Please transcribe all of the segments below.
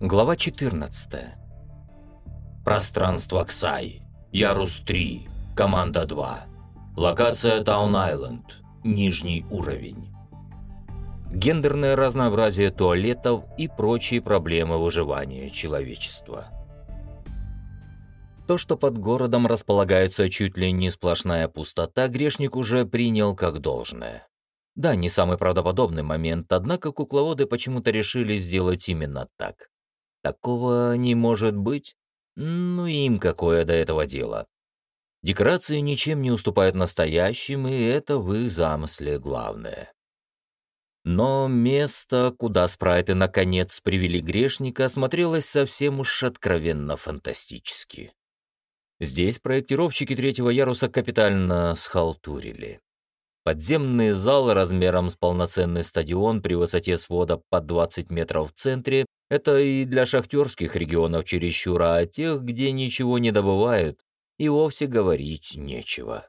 Глава 14. Пространство Ксай. Ярус 3. Команда 2. Локация Таун-Айленд. Нижний уровень. Гендерное разнообразие туалетов и прочие проблемы выживания человечества. То, что под городом располагается чуть ли не сплошная пустота, грешник уже принял как должное. Да, не самый правдоподобный момент, однако кукловоды почему-то решили сделать именно так. Такого не может быть. Ну им какое до этого дело. Декорации ничем не уступают настоящим, и это в их замысле главное. Но место, куда спрайты наконец привели грешника, смотрелось совсем уж откровенно фантастически. Здесь проектировщики третьего яруса капитально схалтурили. Подземный зал размером с полноценный стадион при высоте свода под 20 метров в центре – это и для шахтерских регионов чересчур, а тех, где ничего не добывают, и вовсе говорить нечего.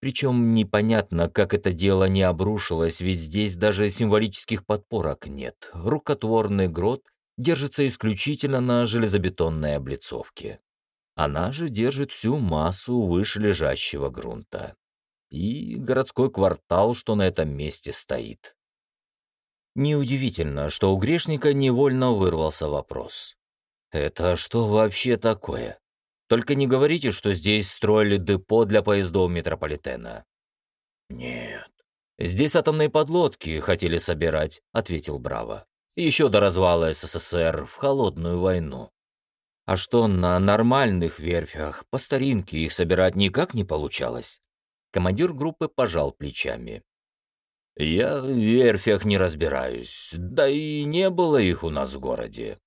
Причем непонятно, как это дело не обрушилось, ведь здесь даже символических подпорок нет. Рукотворный грот держится исключительно на железобетонной облицовке. Она же держит всю массу выше лежащего грунта и городской квартал, что на этом месте стоит. Неудивительно, что у грешника невольно вырвался вопрос. «Это что вообще такое? Только не говорите, что здесь строили депо для поездов метрополитена». «Нет, здесь атомные подлодки хотели собирать», — ответил Браво. «Еще до развала СССР в холодную войну. А что, на нормальных верфях по старинке их собирать никак не получалось?» Командир группы пожал плечами. «Я в верфях не разбираюсь, да и не было их у нас в городе».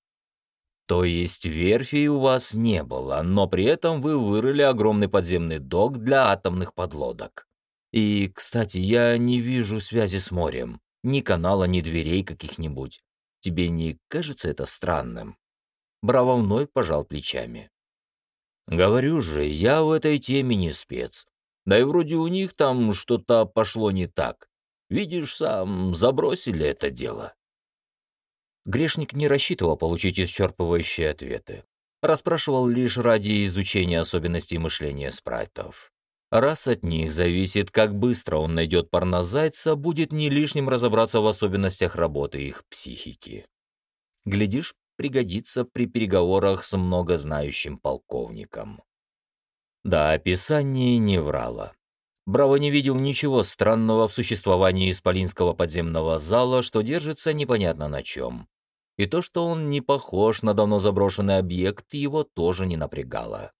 «То есть верфей у вас не было, но при этом вы вырыли огромный подземный док для атомных подлодок. И, кстати, я не вижу связи с морем, ни канала, ни дверей каких-нибудь. Тебе не кажется это странным?» Браво вновь пожал плечами. «Говорю же, я в этой теме не спец. Да и вроде у них там что-то пошло не так. Видишь сам, забросили это дело. Грешник не рассчитывал получить исчерпывающие ответы. Расспрашивал лишь ради изучения особенностей мышления спрайтов. Раз от них зависит, как быстро он найдет парнозайца, будет не лишним разобраться в особенностях работы их психики. Глядишь, пригодится при переговорах с многознающим полковником. Да, описание не врало. Браво не видел ничего странного в существовании исполинского подземного зала, что держится непонятно на чем. И то, что он не похож на давно заброшенный объект, его тоже не напрягало.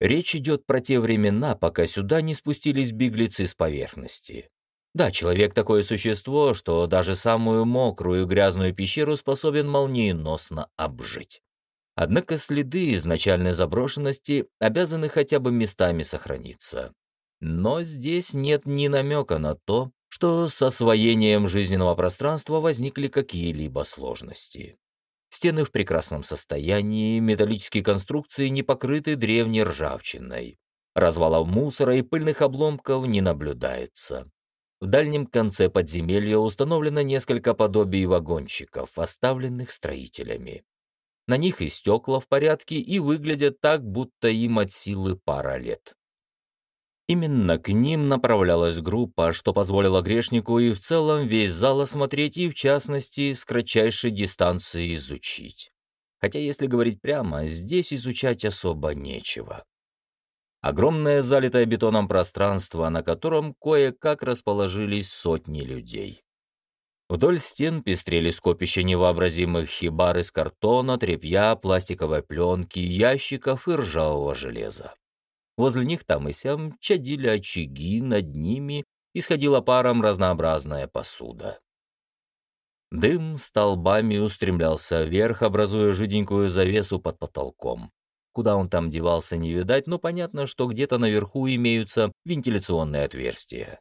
Речь идет про те времена, пока сюда не спустились беглецы с поверхности. Да, человек такое существо, что даже самую мокрую и грязную пещеру способен молниеносно обжить. Однако следы изначальной заброшенности обязаны хотя бы местами сохраниться. Но здесь нет ни намека на то, что с освоением жизненного пространства возникли какие-либо сложности. Стены в прекрасном состоянии, металлические конструкции не покрыты древней ржавчиной. Развалов мусора и пыльных обломков не наблюдается. В дальнем конце подземелья установлено несколько подобий вагончиков, оставленных строителями. На них и стекла в порядке, и выглядят так, будто им от силы пара лет. Именно к ним направлялась группа, что позволило грешнику и в целом весь зал осмотреть и, в частности, с кратчайшей дистанции изучить. Хотя, если говорить прямо, здесь изучать особо нечего. Огромное залитое бетоном пространство, на котором кое-как расположились сотни людей. Вдоль стен пестрели скопища невообразимых хибар из картона, тряпья, пластиковой пленки, ящиков и ржавого железа. Возле них там и сям чадили очаги, над ними исходила паром разнообразная посуда. Дым столбами устремлялся вверх, образуя жиденькую завесу под потолком. Куда он там девался, не видать, но понятно, что где-то наверху имеются вентиляционные отверстия.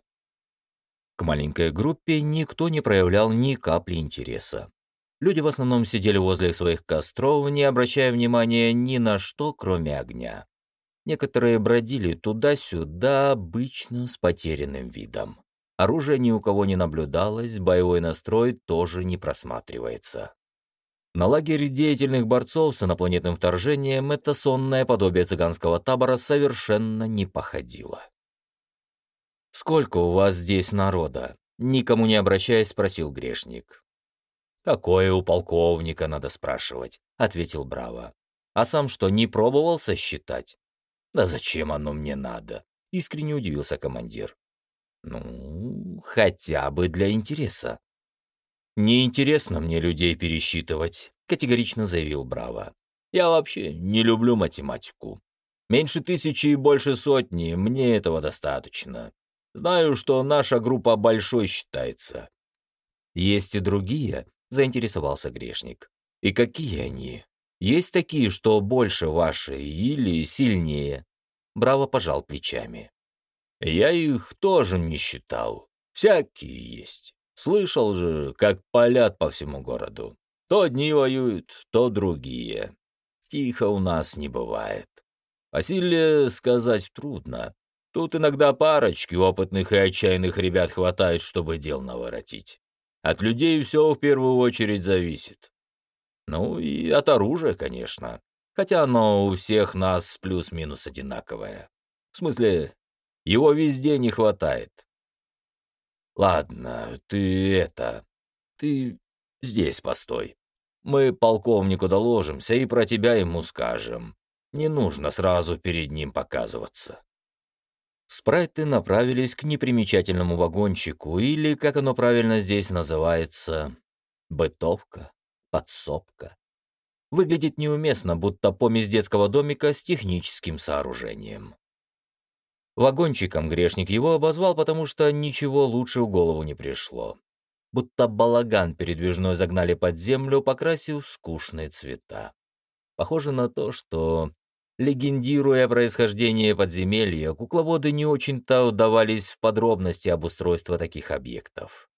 К маленькой группе никто не проявлял ни капли интереса. Люди в основном сидели возле своих костров, не обращая внимания ни на что, кроме огня. Некоторые бродили туда-сюда, обычно с потерянным видом. Оружия ни у кого не наблюдалось, боевой настрой тоже не просматривается. На лагерь деятельных борцов с инопланетным вторжением это сонное подобие цыганского табора совершенно не походило. «Сколько у вас здесь народа?» — никому не обращаясь, спросил грешник. «Какое у полковника надо спрашивать», — ответил Браво. «А сам что, не пробовал сосчитать?» «Да зачем оно мне надо?» — искренне удивился командир. «Ну, хотя бы для интереса». «Неинтересно мне людей пересчитывать», — категорично заявил Браво. «Я вообще не люблю математику. Меньше тысячи и больше сотни, мне этого достаточно. Знаю, что наша группа большой считается». «Есть и другие», — заинтересовался грешник. «И какие они? Есть такие, что больше вашей или сильнее?» Браво пожал плечами. «Я их тоже не считал. Всякие есть. Слышал же, как палят по всему городу. То одни воюют, то другие. Тихо у нас не бывает. О силе сказать трудно. Тут иногда парочки опытных и отчаянных ребят хватает, чтобы дел наворотить. От людей все в первую очередь зависит. Ну и от оружия, конечно. Хотя оно у всех нас плюс-минус одинаковое. В смысле, его везде не хватает. «Ладно, ты это... Ты здесь постой. Мы полковнику доложимся и про тебя ему скажем. Не нужно сразу перед ним показываться». Спрайты направились к непримечательному вагончику, или, как оно правильно здесь называется, бытовка, подсобка. Выглядит неуместно, будто помесь детского домика с техническим сооружением. Вагончиком грешник его обозвал, потому что ничего лучше в голову не пришло. Будто балаган передвижной загнали под землю, покрасив скучные цвета. Похоже на то, что, легендируя происхождение подземелья, кукловоды не очень-то удавались в подробности обустройства таких объектов.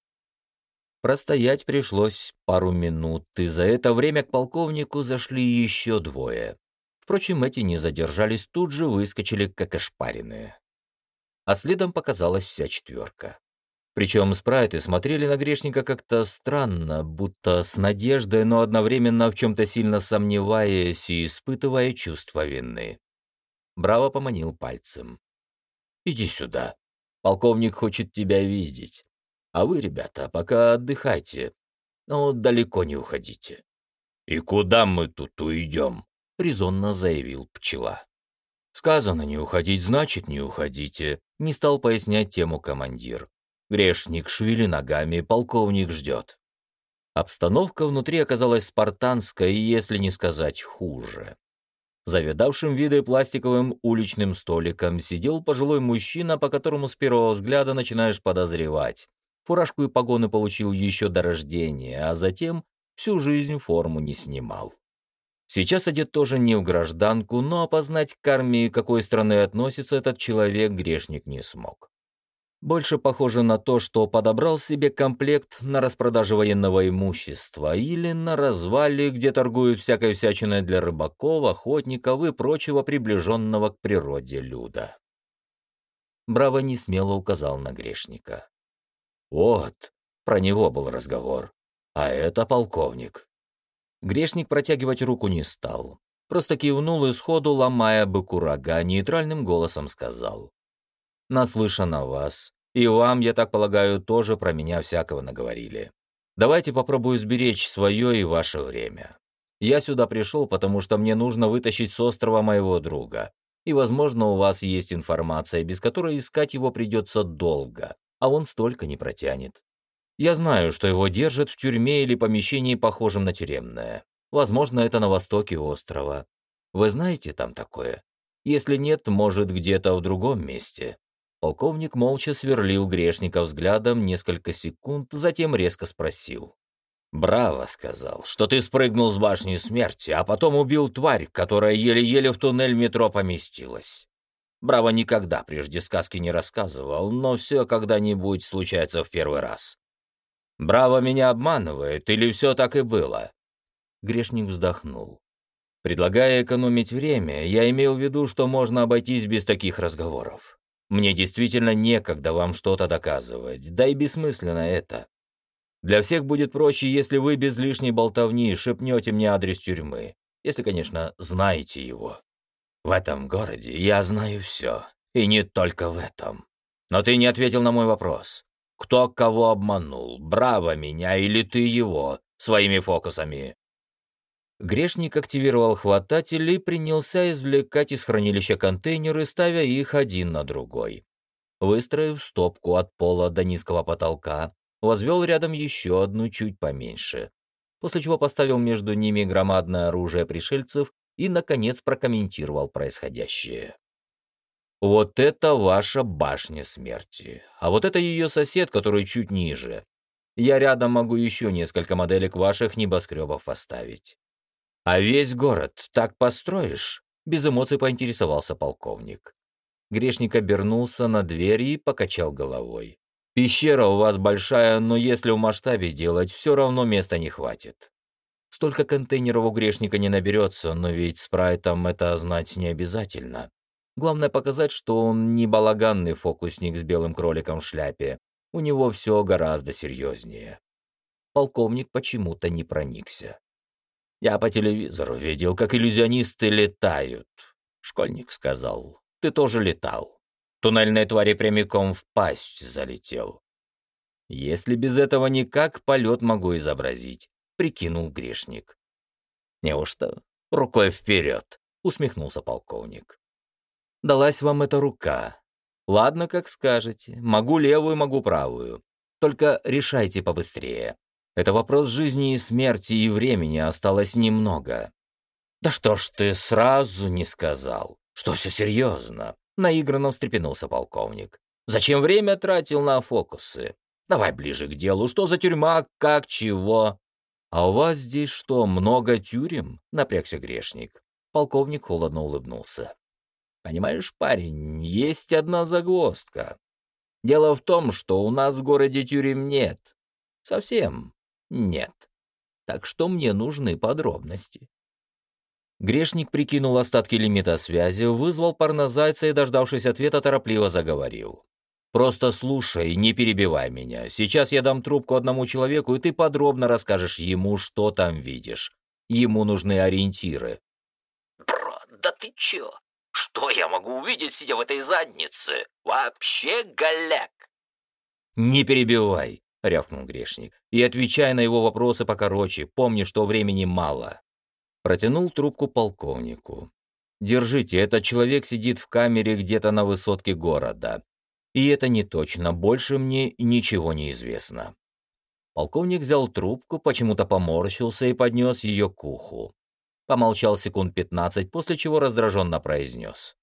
Простоять пришлось пару минут, и за это время к полковнику зашли еще двое. Впрочем, эти не задержались, тут же выскочили, как ошпаренные а следом показалась вся четверка. Причем спрайты смотрели на грешника как-то странно, будто с надеждой, но одновременно в чем-то сильно сомневаясь и испытывая чувство вины. Браво поманил пальцем. «Иди сюда. Полковник хочет тебя видеть. А вы, ребята, пока отдыхайте, но далеко не уходите». «И куда мы тут уйдем?» — резонно заявил пчела. «Сказано не уходить, значит, не уходите не стал пояснять тему командир. Грешник, швили ногами, полковник ждет. Обстановка внутри оказалась спартанской, если не сказать хуже. Завидавшим виды пластиковым уличным столиком сидел пожилой мужчина, по которому с первого взгляда начинаешь подозревать. Фуражку и погоны получил еще до рождения, а затем всю жизнь форму не снимал. Сейчас одет тоже не в гражданку, но опознать к армии, какой страны относится этот человек, грешник не смог. Больше похоже на то, что подобрал себе комплект на распродаже военного имущества или на развале, где торгуют всякой всячиной для рыбаков, охотников и прочего приближенного к природе люда. Браво не смело указал на грешника. «Вот, про него был разговор. А это полковник. Грешник протягивать руку не стал. Просто кивнул и сходу, ломая быку рога, нейтральным голосом сказал. «Наслышан о вас. И вам, я так полагаю, тоже про меня всякого наговорили. Давайте попробую сберечь свое и ваше время. Я сюда пришел, потому что мне нужно вытащить с острова моего друга. И, возможно, у вас есть информация, без которой искать его придется долго, а он столько не протянет. Я знаю, что его держат в тюрьме или помещении, похожем на тюремное. Возможно, это на востоке острова. Вы знаете там такое? Если нет, может, где-то в другом месте». Полковник молча сверлил грешника взглядом несколько секунд, затем резко спросил. «Браво», — сказал, — «что ты спрыгнул с башни смерти, а потом убил тварь, которая еле-еле в туннель метро поместилась. Браво никогда прежде сказки не рассказывал, но все когда-нибудь случается в первый раз. Браво меня обманывает, или все так и было?» Грешник вздохнул. Предлагая экономить время, я имел в виду, что можно обойтись без таких разговоров. Мне действительно некогда вам что-то доказывать, да и бессмысленно это. Для всех будет проще, если вы без лишней болтовни шепнете мне адрес тюрьмы, если, конечно, знаете его. В этом городе я знаю все, и не только в этом. Но ты не ответил на мой вопрос. Кто кого обманул, Браво меня или ты его, своими фокусами?» Грешник активировал хвататель и принялся извлекать из хранилища контейнеры, ставя их один на другой. Выстроив стопку от пола до низкого потолка, возвел рядом еще одну чуть поменьше, после чего поставил между ними громадное оружие пришельцев и, наконец, прокомментировал происходящее. «Вот это ваша башня смерти, а вот это ее сосед, который чуть ниже. Я рядом могу еще несколько моделек ваших небоскребов поставить. А весь город так построишь?» Без эмоций поинтересовался полковник. Грешник обернулся на дверь и покачал головой. «Пещера у вас большая, но если в масштабе делать, все равно места не хватит. Столько контейнеров у грешника не наберется, но ведь спрайтом это знать не обязательно. Главное показать, что он не балаганный фокусник с белым кроликом в шляпе. У него все гораздо серьезнее. Полковник почему-то не проникся. Я по телевизору видел, как иллюзионисты летают. Школьник сказал. Ты тоже летал. Туннельной твари прямиком в пасть залетел. Если без этого никак, полет могу изобразить, прикинул грешник. Неужто рукой вперед? усмехнулся полковник. Далась вам эта рука. Ладно, как скажете. Могу левую, могу правую. Только решайте побыстрее. Это вопрос жизни и смерти, и времени осталось немного. Да что ж ты сразу не сказал? «Что все серьезно?» — наигранно встрепенулся полковник. «Зачем время тратил на фокусы? Давай ближе к делу. Что за тюрьма? Как? Чего?» «А у вас здесь что, много тюрем?» — напрягся грешник. Полковник холодно улыбнулся. «Понимаешь, парень, есть одна загвоздка. Дело в том, что у нас в городе тюрем нет. Совсем нет. Так что мне нужны подробности. Грешник прикинул остатки лимита связи, вызвал парнозайца и, дождавшись ответа, торопливо заговорил. «Просто слушай, не перебивай меня. Сейчас я дам трубку одному человеку, и ты подробно расскажешь ему, что там видишь. Ему нужны ориентиры». «Бро, да ты чё? Что я могу увидеть, сидя в этой заднице? Вообще голяк!» «Не перебивай», — рявкнул грешник, «и отвечай на его вопросы покороче, помни, что времени мало». Протянул трубку полковнику. «Держите, этот человек сидит в камере где-то на высотке города. И это не точно, больше мне ничего не известно». Полковник взял трубку, почему-то поморщился и поднес ее к уху. Помолчал секунд пятнадцать, после чего раздраженно произнес.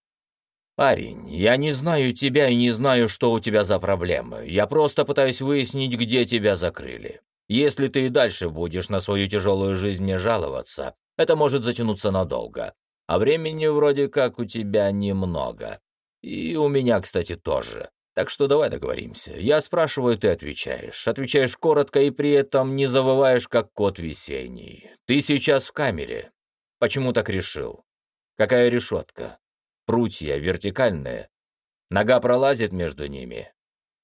«Парень, я не знаю тебя и не знаю, что у тебя за проблемы. Я просто пытаюсь выяснить, где тебя закрыли. Если ты и дальше будешь на свою тяжелую жизнь мне жаловаться, это может затянуться надолго. А времени вроде как у тебя немного. И у меня, кстати, тоже. Так что давай договоримся. Я спрашиваю, ты отвечаешь. Отвечаешь коротко и при этом не завываешь, как кот весенний. Ты сейчас в камере. Почему так решил? Какая решетка? Прутья вертикальные. Нога пролазит между ними.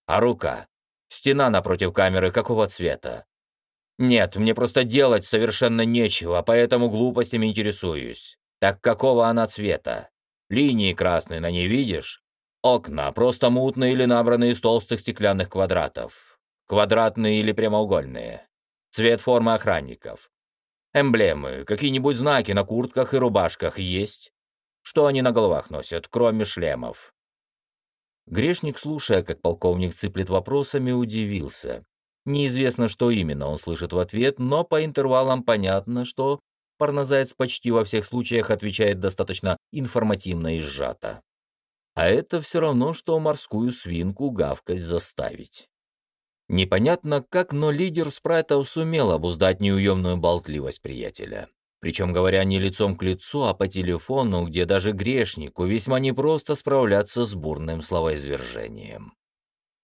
А рука? Стена напротив камеры какого цвета? Нет, мне просто делать совершенно нечего, поэтому глупостями интересуюсь. Так какого она цвета? Линии красные на ней видишь? Окна просто мутные или набранные из толстых стеклянных квадратов. Квадратные или прямоугольные. Цвет формы охранников. Эмблемы, какие-нибудь знаки на куртках и рубашках есть? Что они на головах носят, кроме шлемов? Грешник, слушая, как полковник цыплет вопросами, удивился. Неизвестно, что именно он слышит в ответ, но по интервалам понятно, что парнозаяц почти во всех случаях отвечает достаточно информативно и сжато. А это все равно, что морскую свинку гавкать заставить. Непонятно как, но лидер спрайтов сумел обуздать неуемную болтливость приятеля. Причем говоря не лицом к лицу, а по телефону, где даже грешнику весьма непросто справляться с бурным словоизвержением.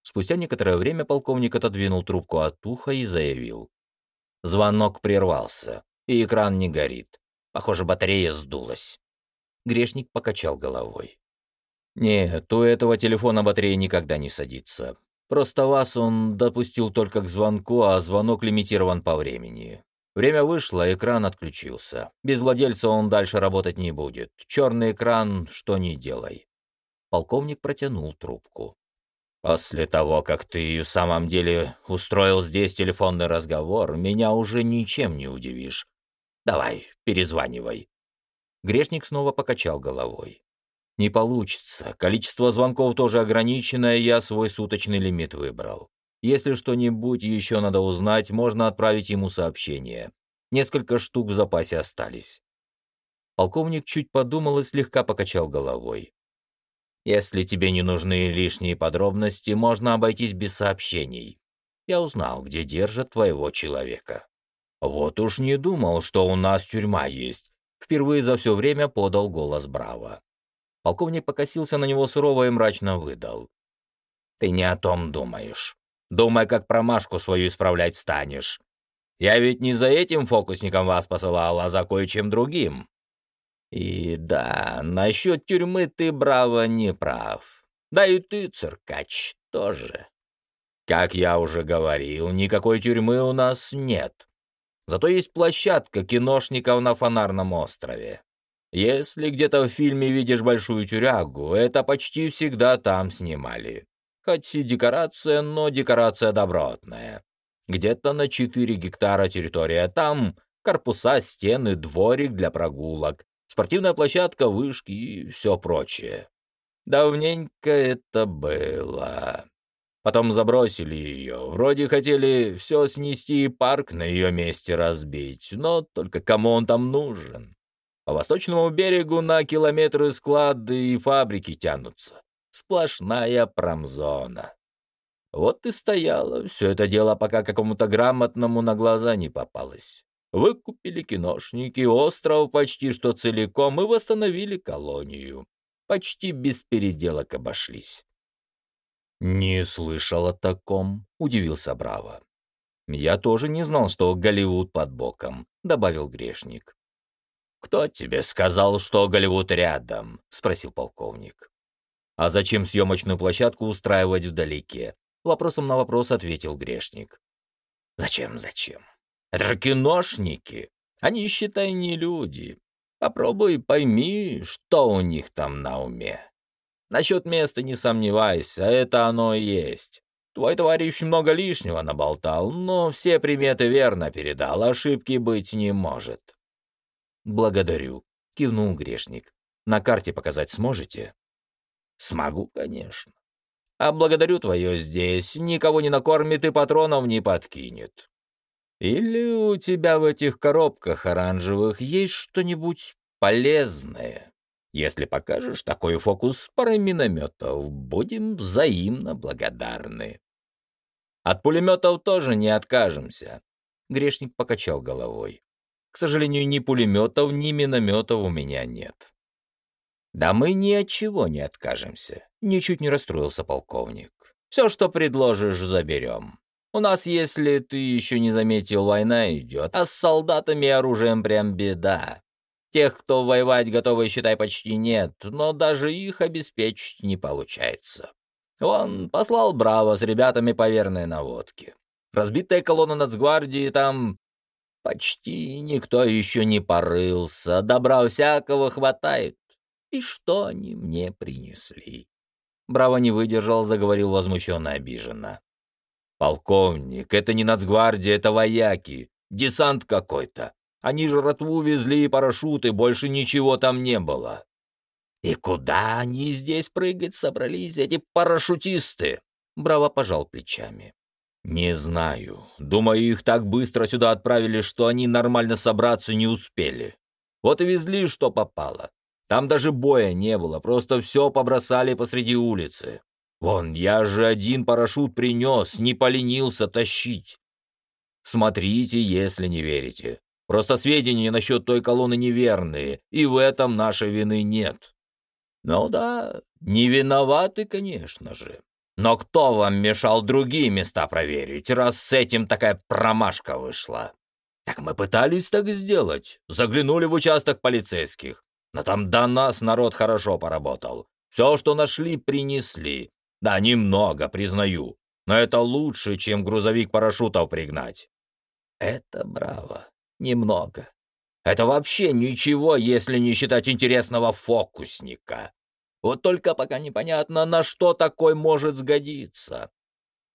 Спустя некоторое время полковник отодвинул трубку от уха и заявил. Звонок прервался, и экран не горит. Похоже, батарея сдулась. Грешник покачал головой. «Нет, у этого телефона батарея никогда не садится. Просто вас он допустил только к звонку, а звонок лимитирован по времени. Время вышло, экран отключился. Без владельца он дальше работать не будет. Черный экран, что не делай. Полковник протянул трубку. После того, как ты в самом деле устроил здесь телефонный разговор, меня уже ничем не удивишь. Давай, перезванивай. Грешник снова покачал головой. Не получится. Количество звонков тоже ограниченное, я свой суточный лимит выбрал. Если что-нибудь еще надо узнать, можно отправить ему сообщение. Несколько штук в запасе остались. Полковник чуть подумал и слегка покачал головой. Если тебе не нужны лишние подробности, можно обойтись без сообщений. Я узнал, где держат твоего человека. Вот уж не думал, что у нас тюрьма есть. Впервые за все время подал голос Браво. Полковник покосился на него сурово и мрачно выдал. Ты не о том думаешь. Думай, как промашку свою исправлять станешь. Я ведь не за этим фокусником вас посылал, а за кое-чем другим. И да, насчет тюрьмы ты, браво, не прав. Да и ты, циркач, тоже. Как я уже говорил, никакой тюрьмы у нас нет. Зато есть площадка киношников на Фонарном острове. Если где-то в фильме видишь большую тюрягу, это почти всегда там снимали. Хоть и декорация, но декорация добротная. Где-то на 4 гектара территория, там корпуса, стены, дворик для прогулок, спортивная площадка, вышки и все прочее. Давненько это было. Потом забросили ее. Вроде хотели все снести и парк на ее месте разбить, но только кому он там нужен? По восточному берегу на километры склады и фабрики тянутся. Сплошная промзона. Вот и стояло все это дело, пока какому-то грамотному на глаза не попалось. Выкупили киношники остров почти что целиком и восстановили колонию. Почти без переделок обошлись. «Не слышал о таком», — удивился Браво. «Я тоже не знал, что Голливуд под боком», — добавил Грешник. «Кто тебе сказал, что Голливуд рядом?» — спросил полковник. «А зачем съемочную площадку устраивать вдалеке?» Вопросом на вопрос ответил грешник. «Зачем, зачем? Это же киношники. Они, считай, не люди. Попробуй пойми, что у них там на уме. Насчет места не сомневайся, это оно и есть. Твой товарищ много лишнего наболтал, но все приметы верно передал, ошибки быть не может». «Благодарю», — кивнул грешник. «На карте показать сможете?» Смогу, конечно. А благодарю твое здесь, никого не накормит и патронов не подкинет. Или у тебя в этих коробках оранжевых есть что-нибудь полезное? Если покажешь такой фокус с парой минометов, будем взаимно благодарны. От пулеметов тоже не откажемся. Грешник покачал головой. К сожалению, ни пулеметов, ни минометов у меня нет. «Да мы ни от чего не откажемся», — ничуть не расстроился полковник. «Все, что предложишь, заберем. У нас, если ты еще не заметил, война идет, а с солдатами и оружием прям беда. Тех, кто воевать готовы, считай, почти нет, но даже их обеспечить не получается. Он послал Браво с ребятами по верной наводке. Разбитая колонна нацгвардии там почти никто еще не порылся, добра всякого хватает. И что они мне принесли? Браво не выдержал, заговорил возмущенно обиженно. «Полковник, это не нацгвардия, это вояки, десант какой-то. Они жратву везли и парашюты, больше ничего там не было». «И куда они здесь прыгать собрались, эти парашютисты?» Браво пожал плечами. «Не знаю. Думаю, их так быстро сюда отправили, что они нормально собраться не успели. Вот и везли, что попало. Там даже боя не было, просто все побросали посреди улицы. Вон, я же один парашют принес, не поленился тащить. Смотрите, если не верите. Просто сведения насчет той колонны неверные, и в этом нашей вины нет. Ну да, не виноваты, конечно же. Но кто вам мешал другие места проверить, раз с этим такая промашка вышла? Так мы пытались так сделать. Заглянули в участок полицейских. Но там до нас народ хорошо поработал. Все, что нашли, принесли. Да, немного, признаю. но это лучше, чем грузовик парашютов пригнать». «Это браво. Немного. Это вообще ничего, если не считать интересного фокусника. Вот только пока непонятно, на что такой может сгодиться.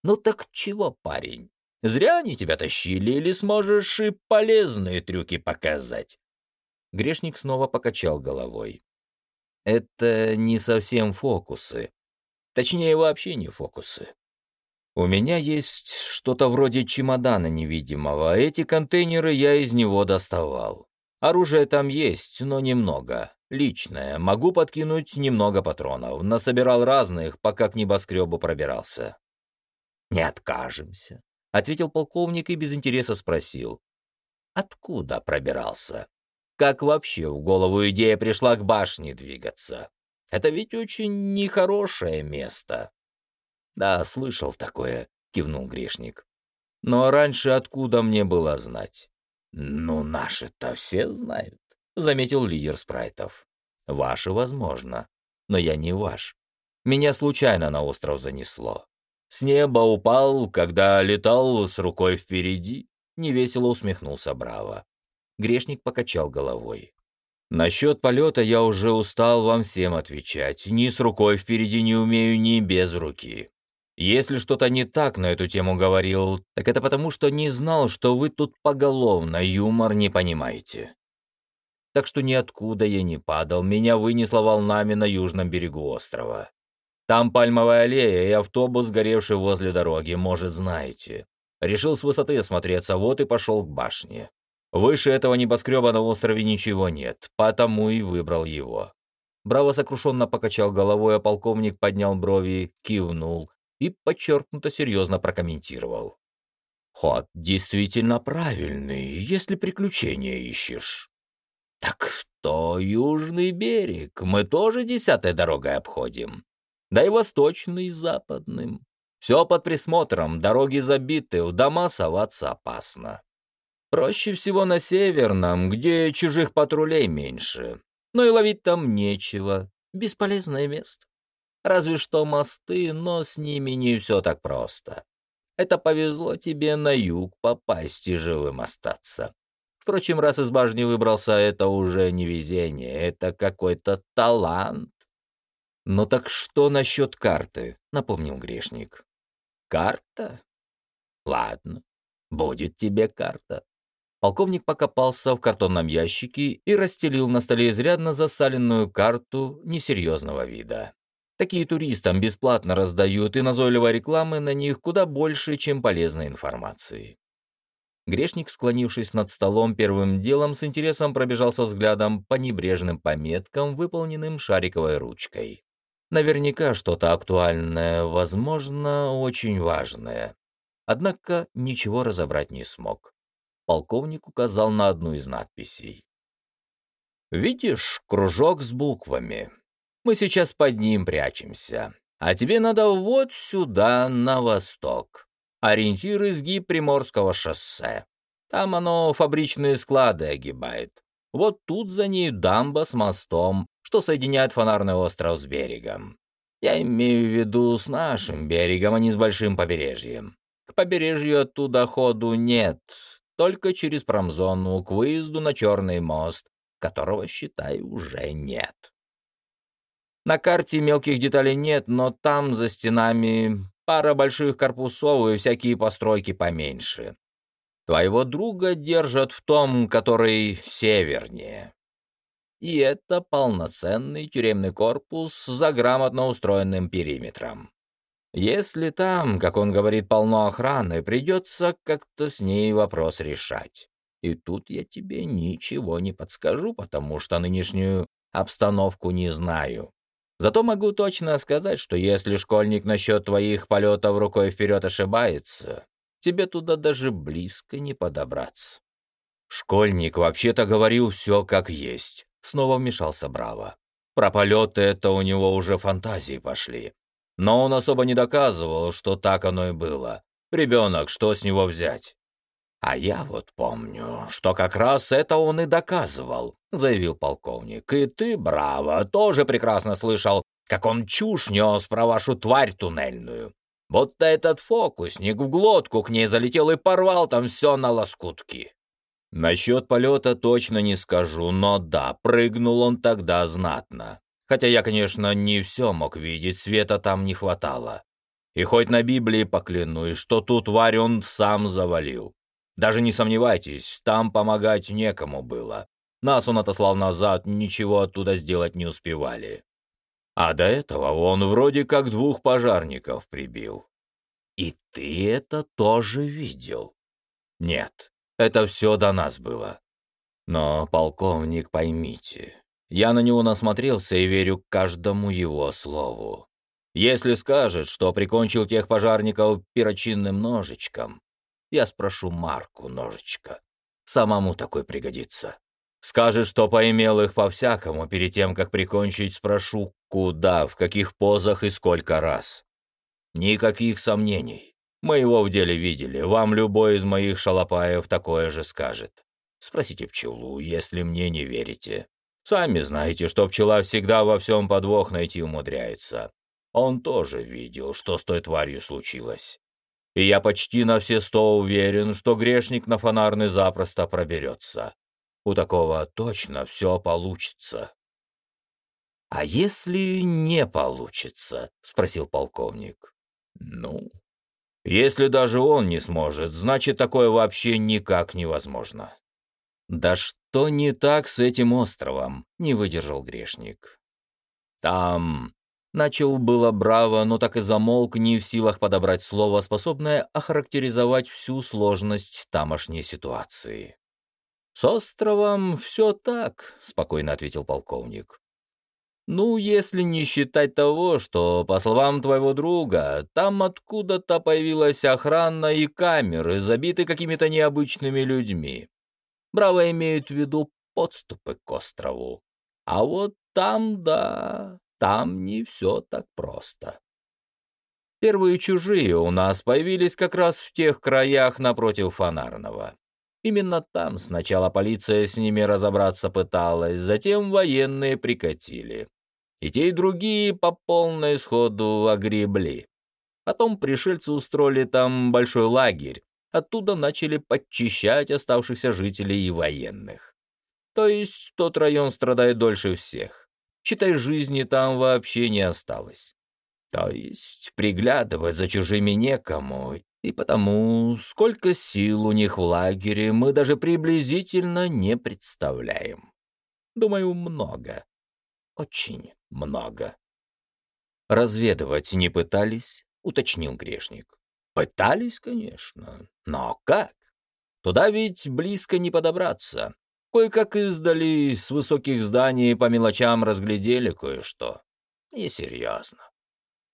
Ну так чего, парень? Зря они тебя тащили, или сможешь и полезные трюки показать?» Грешник снова покачал головой. «Это не совсем фокусы. Точнее, вообще не фокусы. У меня есть что-то вроде чемодана невидимого. Эти контейнеры я из него доставал. Оружие там есть, но немного. Личное. Могу подкинуть немного патронов. Насобирал разных, пока к небоскребу пробирался. «Не откажемся», — ответил полковник и без интереса спросил. «Откуда пробирался? Как вообще в голову идея пришла к башне двигаться? Это ведь очень нехорошее место». «Да, слышал такое», — кивнул грешник. «Но раньше откуда мне было знать?» «Ну, наши-то все знают», — заметил лидер спрайтов. «Ваши, возможно, но я не ваш. Меня случайно на остров занесло. С неба упал, когда летал с рукой впереди», — невесело усмехнулся Браво. Грешник покачал головой. «Насчет полета я уже устал вам всем отвечать. Ни с рукой впереди не умею, ни без руки. Если что-то не так на эту тему говорил, так это потому, что не знал, что вы тут поголовно юмор не понимаете. Так что ниоткуда я не падал, меня вынесло волнами на южном берегу острова. Там пальмовая аллея и автобус, горевший возле дороги, может, знаете. Решил с высоты осмотреться, вот и пошел к башне. Выше этого небоскреба на острове ничего нет, потому и выбрал его. Браво сокрушенно покачал головой, а полковник поднял брови, кивнул, и подчеркнуто серьезно прокомментировал. «Ход действительно правильный, если приключения ищешь». «Так то южный берег, мы тоже десятой дорогой обходим. Да и восточный, и западным. Все под присмотром, дороги забиты, в дома соваться опасно. Проще всего на северном, где чужих патрулей меньше. Но и ловить там нечего. Бесполезное место. Разве что мосты, но с ними не все так просто. Это повезло тебе на юг попасть и живым остаться. Впрочем, раз из башни выбрался, это уже не везение, это какой-то талант. «Ну так что насчет карты?» — напомнил грешник. «Карта? Ладно, будет тебе карта». Полковник покопался в картонном ящике и расстелил на столе изрядно засаленную карту несерьезного вида. Такие туристам бесплатно раздают, и назойливой рекламы на них куда больше, чем полезной информации. Грешник, склонившись над столом, первым делом с интересом пробежался взглядом по небрежным пометкам, выполненным шариковой ручкой. Наверняка что-то актуальное, возможно, очень важное. Однако ничего разобрать не смог. Полковник указал на одну из надписей. «Видишь кружок с буквами? Мы сейчас под ним прячемся. А тебе надо вот сюда, на восток. Ориентир изгиб Приморского шоссе. Там оно фабричные склады огибает. Вот тут за ней дамба с мостом, что соединяет фонарный остров с берегом. Я имею в виду с нашим берегом, а не с большим побережьем. К побережью оттуда ходу нет, только через промзону к выезду на Черный мост, которого, считай, уже нет. На карте мелких деталей нет, но там за стенами пара больших корпусов и всякие постройки поменьше. Твоего друга держат в том, который севернее. И это полноценный тюремный корпус за грамотно устроенным периметром. Если там, как он говорит, полно охраны, придется как-то с ней вопрос решать. И тут я тебе ничего не подскажу, потому что нынешнюю обстановку не знаю. Зато могу точно сказать, что если школьник насчет твоих полетов рукой вперед ошибается, тебе туда даже близко не подобраться. Школьник вообще-то говорил все как есть. Снова вмешался Браво. Про полеты это у него уже фантазии пошли. Но он особо не доказывал, что так оно и было. Ребенок, что с него взять? «А я вот помню, что как раз это он и доказывал», — заявил полковник. «И ты, браво, тоже прекрасно слышал, как он чушь нес про вашу тварь туннельную. Будто этот фокусник в глотку к ней залетел и порвал там все на лоскутки. Насчет полета точно не скажу, но да, прыгнул он тогда знатно. Хотя я, конечно, не все мог видеть, света там не хватало. И хоть на Библии поклянусь, что ту тварь он сам завалил. Даже не сомневайтесь, там помогать некому было. Нас он отослал назад, ничего оттуда сделать не успевали. А до этого он вроде как двух пожарников прибил. И ты это тоже видел? Нет, это все до нас было. Но, полковник, поймите, я на него насмотрелся и верю каждому его слову. Если скажет, что прикончил тех пожарников перочинным ножичком, я спрошу Марку ножичка. Самому такой пригодится. Скажет, что поимел их по-всякому, перед тем, как прикончить, спрошу, куда, в каких позах и сколько раз. Никаких сомнений. Мы его в деле видели, вам любой из моих шалопаев такое же скажет. Спросите пчелу, если мне не верите. Сами знаете, что пчела всегда во всем подвох найти умудряется. Он тоже видел, что с той тварью случилось. И я почти на все сто уверен, что грешник на фонарный запросто проберется. У такого точно все получится. «А если не получится?» — спросил полковник. «Ну, если даже он не сможет, значит, такое вообще никак невозможно». «Да что не так с этим островом?» — не выдержал грешник. «Там...» — начал было браво, но так и замолк, не в силах подобрать слово, способное охарактеризовать всю сложность тамошней ситуации. «С островом все так», — спокойно ответил полковник. «Ну, если не считать того, что, по словам твоего друга, там откуда-то появилась охрана и камеры, забиты какими-то необычными людьми. Браво имеют в виду подступы к острову. А вот там, да, там не все так просто. Первые чужие у нас появились как раз в тех краях напротив Фонарного. Именно там сначала полиция с ними разобраться пыталась, затем военные прикатили. И те, и другие по полной сходу огребли. Потом пришельцы устроили там большой лагерь, оттуда начали подчищать оставшихся жителей и военных. То есть тот район страдает дольше всех. Читай, жизни там вообще не осталось. То есть приглядывать за чужими некому, и потому, сколько сил у них в лагере, мы даже приблизительно не представляем. Думаю, много. Очень много. Разведывать не пытались, уточнил грешник. Пытались, конечно, но как? Туда ведь близко не подобраться. Кое-как издали с высоких зданий по мелочам разглядели кое-что. Несерьезно.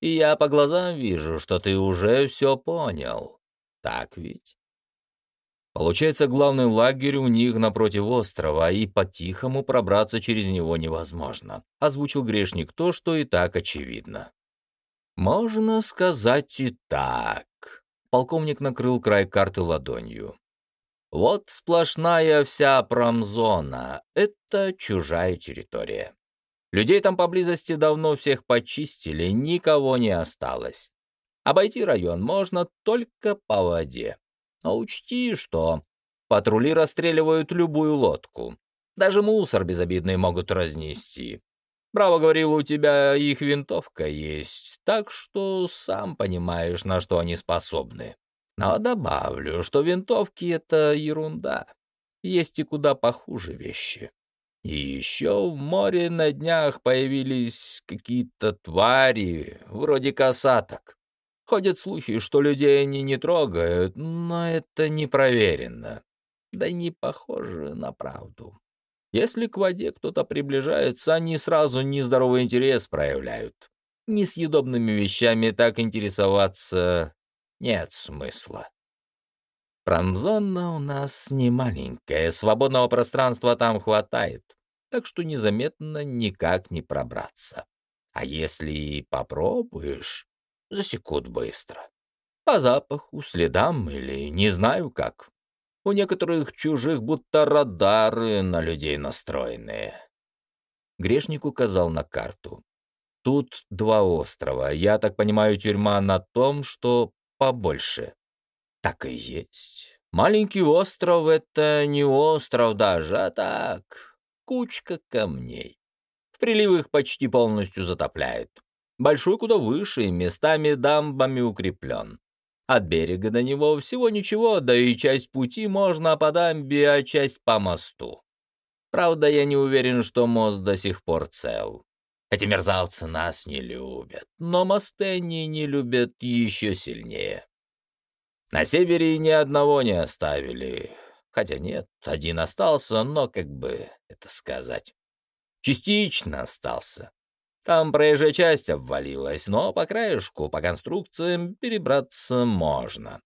И я по глазам вижу, что ты уже все понял. Так ведь? Получается, главный лагерь у них напротив острова, и по-тихому пробраться через него невозможно. Озвучил грешник то, что и так очевидно. Можно сказать и так. Полковник накрыл край карты ладонью. Вот сплошная вся промзона — это чужая территория. Людей там поблизости давно всех почистили, никого не осталось. Обойти район можно только по воде. Но учти, что патрули расстреливают любую лодку. Даже мусор безобидный могут разнести. Браво говорил, у тебя их винтовка есть, так что сам понимаешь, на что они способны. Но добавлю, что винтовки — это ерунда. Есть и куда похуже вещи. И еще в море на днях появились какие-то твари, вроде касаток. Ходят слухи, что людей они не трогают, но это не проверено. Да не похоже на правду. Если к воде кто-то приближается, они сразу нездоровый интерес проявляют. Несъедобными вещами так интересоваться нет смысла. Промзона у нас не маленькая, свободного пространства там хватает, так что незаметно никак не пробраться. А если и попробуешь, засекут быстро. По запаху, следам или не знаю как. У некоторых чужих будто радары на людей настроенные. Грешник указал на карту. Тут два острова. Я так понимаю, тюрьма на том, что побольше. Так и есть. Маленький остров — это не остров даже, а так, кучка камней. В прилив их почти полностью затопляет. Большой куда выше местами дамбами укреплен. От берега до него всего ничего, да и часть пути можно по дамбе, а часть по мосту. Правда, я не уверен, что мост до сих пор цел. Эти мерзавцы нас не любят, но мосты они не любят еще сильнее. На севере ни одного не оставили. Хотя нет, один остался, но как бы это сказать. Частично остался. Там проезжая часть обвалилась, но по краешку, по конструкциям перебраться можно.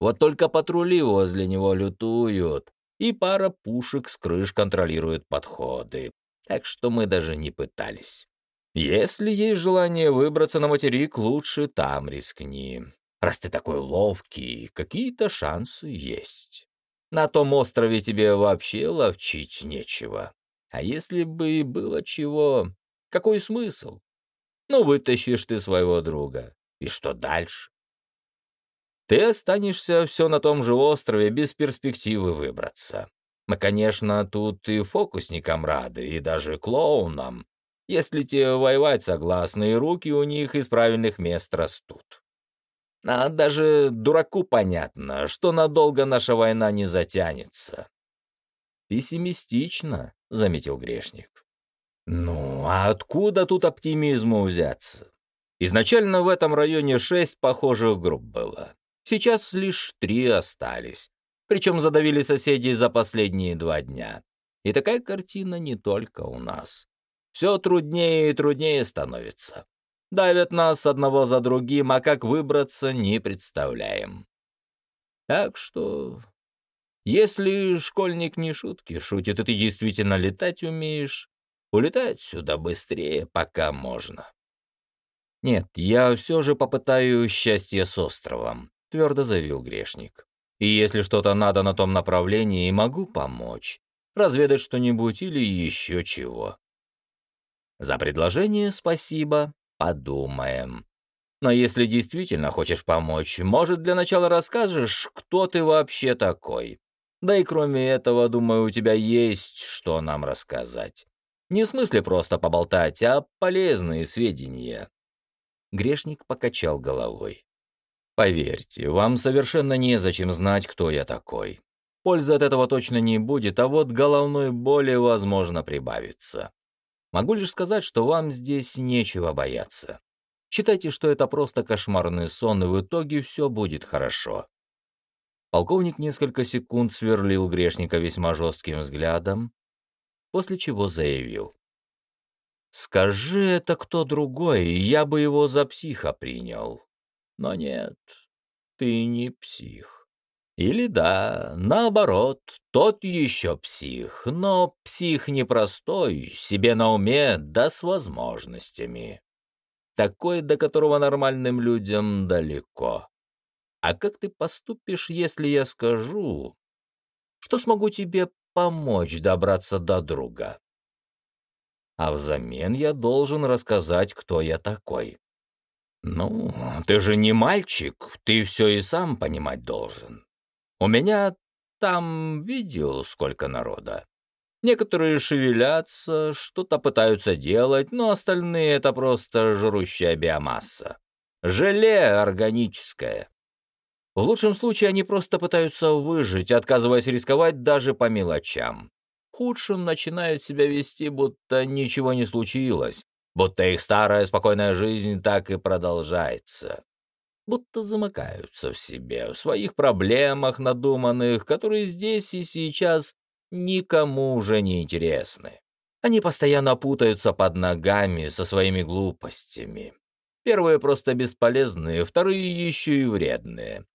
Вот только патрули возле него лютуют, и пара пушек с крыш контролирует подходы, так что мы даже не пытались. Если есть желание выбраться на материк, лучше там рискни. Раз ты такой ловкий, какие-то шансы есть. На том острове тебе вообще ловчить нечего. А если бы и было чего, какой смысл? Ну, вытащишь ты своего друга. И что дальше? Ты останешься все на том же острове без перспективы выбраться. Мы, конечно, тут и фокусникам рады, и даже клоунам, если те воевать согласны, и руки у них из правильных мест растут. А даже дураку понятно, что надолго наша война не затянется. «Пессимистично», — заметил грешник. Ну, а откуда тут оптимизму взяться? Изначально в этом районе шесть похожих групп было. Сейчас лишь три остались. Причем задавили соседей за последние два дня. И такая картина не только у нас. Все труднее и труднее становится. Давят нас одного за другим, а как выбраться, не представляем. Так что, если школьник не шутки шутит, и ты действительно летать умеешь, Улетай отсюда быстрее, пока можно. Нет, я все же попытаю счастье с островом, твердо заявил грешник. И если что-то надо на том направлении, могу помочь. Разведать что-нибудь или еще чего. За предложение спасибо, подумаем. Но если действительно хочешь помочь, может, для начала расскажешь, кто ты вообще такой? Да и кроме этого, думаю, у тебя есть что нам рассказать. Не в смысле просто поболтать, а полезные сведения. Грешник покачал головой. Поверьте, вам совершенно незачем знать, кто я такой. Пользы от этого точно не будет, а вот головной боли, возможно, прибавится. Могу лишь сказать, что вам здесь нечего бояться. Считайте, что это просто кошмарный сон, и в итоге все будет хорошо. Полковник несколько секунд сверлил грешника весьма жестким взглядом, после чего заявил. «Скажи это кто другой, я бы его за психа принял. Но нет, ты не псих. Или да, наоборот, тот еще псих, но псих непростой, себе на уме, да с возможностями. Такой, до которого нормальным людям далеко. А как ты поступишь, если я скажу, что смогу тебе помочь добраться до друга. А взамен я должен рассказать, кто я такой. Ну, ты же не мальчик, ты все и сам понимать должен. У меня там видел сколько народа. Некоторые шевелятся, что-то пытаются делать, но остальные — это просто жрущая биомасса. Желе органическое. В лучшем случае они просто пытаются выжить, отказываясь рисковать даже по мелочам. В худшем начинают себя вести, будто ничего не случилось, будто их старая спокойная жизнь так и продолжается. Будто замыкаются в себе, в своих проблемах надуманных, которые здесь и сейчас никому уже не интересны. Они постоянно путаются под ногами со своими глупостями. Первые просто бесполезные, вторые еще и вредные.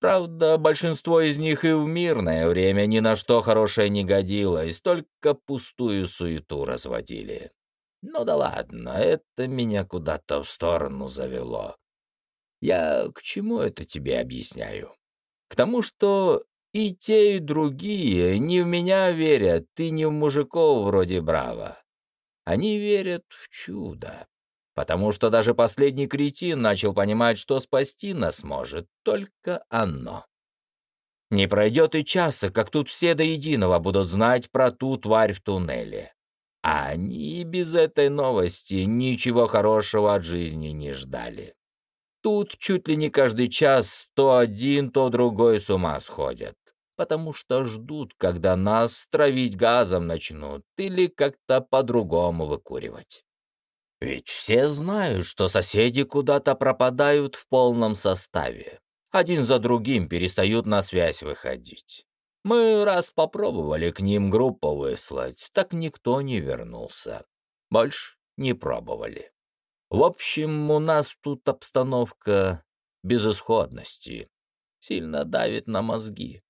Правда, большинство из них и в мирное время ни на что хорошее не годилось, только пустую суету разводили. Ну да ладно, это меня куда-то в сторону завело. Я к чему это тебе объясняю? К тому, что и те, и другие не в меня верят, и не в мужиков вроде Браво. Они верят в чудо. потому что даже последний кретин начал понимать, что спасти нас может только оно. Не пройдет и часа, как тут все до единого будут знать про ту тварь в туннеле. А они и без этой новости ничего хорошего от жизни не ждали. Тут чуть ли не каждый час то один, то другой с ума сходят, потому что ждут, когда нас травить газом начнут или как-то по-другому выкуривать. Ведь все знают, что соседи куда-то пропадают в полном составе. Один за другим перестают на связь выходить. Мы раз попробовали к ним группу выслать, так никто не вернулся. Больше не пробовали. В общем, у нас тут обстановка безысходности. Сильно давит на мозги.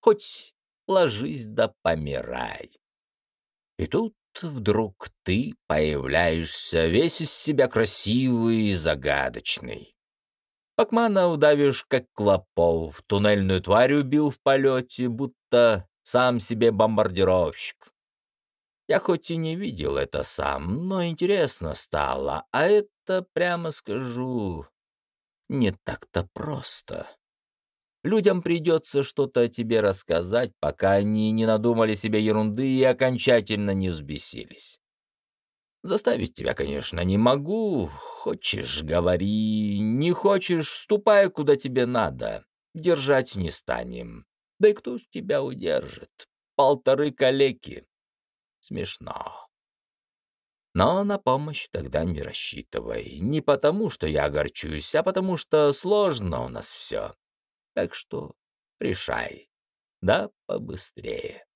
Хоть ложись да помирай. И тут вдруг ты появляешься весь из себя красивый и загадочный. Пакмана удавишь, как клопов, туннельную тварь убил в полете, будто сам себе бомбардировщик. Я хоть и не видел это сам, но интересно стало, а это, прямо скажу, не так-то просто. Людям придется что-то о тебе рассказать, пока они не надумали себе ерунды и окончательно не взбесились. Заставить тебя, конечно, не могу. Хочешь — говори, не хочешь — ступай, куда тебе надо. Держать не станем. Да и кто тебя удержит? Полторы калеки. Смешно. Но на помощь тогда не рассчитывай. Не потому, что я огорчусь, а потому, что сложно у нас все. Так что решай. Да побыстрее.